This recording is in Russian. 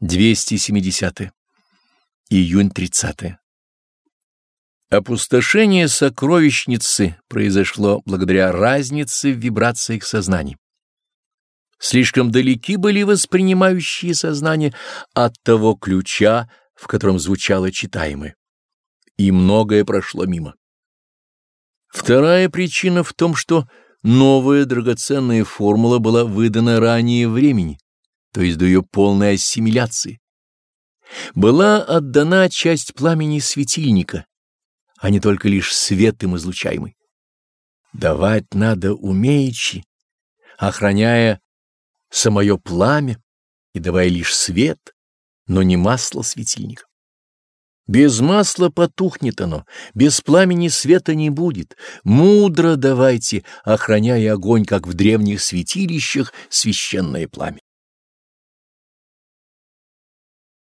270. Июнь 30. Опустошение сокровищницы произошло благодаря разнице в вибрациях сознания. Слишком далеки были воспринимающие сознание от того ключа, в котором звучало читаемое, и многое прошло мимо. Вторая причина в том, что новая драгоценная формула была выдана ранее времени то есть до ее полной ассимиляции. Была отдана часть пламени светильника, а не только лишь свет им излучаемый. Давать надо умеючи, охраняя самое пламя и давая лишь свет, но не масло светильника. Без масла потухнет оно, без пламени света не будет. Мудро давайте, охраняя огонь, как в древних святилищах, священное пламя.